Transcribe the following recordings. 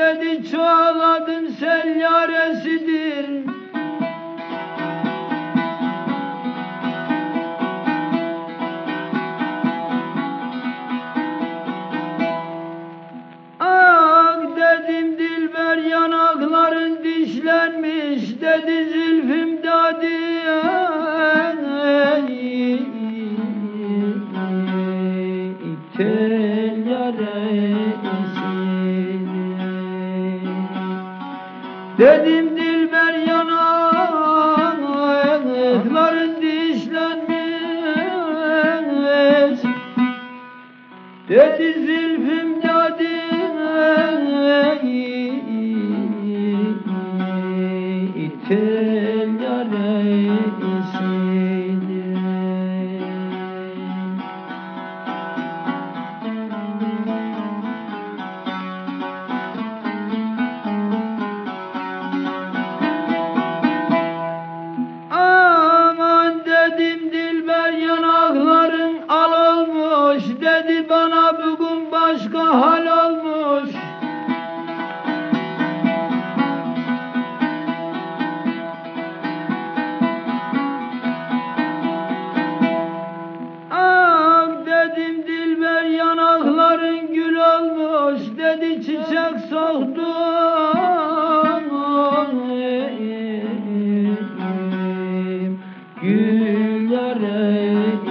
dedi çaladım sen yaresidir Ah dedim dilber yanakların dişlenmiş dedi zülfüm dadiye Tel yara Dedim dilber yanakların dişlenmiş. Dedi zülfüm çiçek soktum Gül yaresidir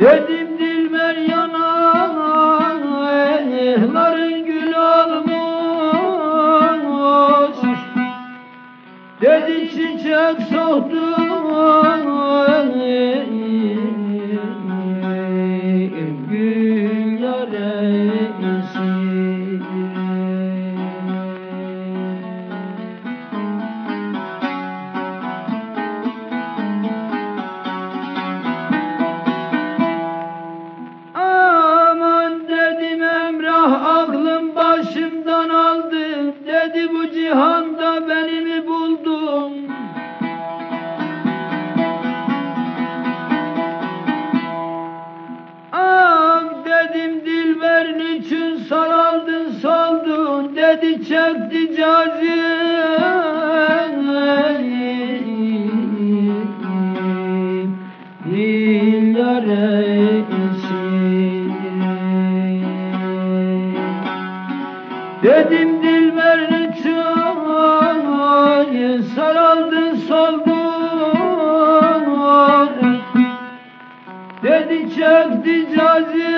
Dedim dilber yanakların gül olmuş Dedi çiçek soktu çekti cazim Dil yaresidir Dedim dilber çok saraldın soldun Dedi çekti cazim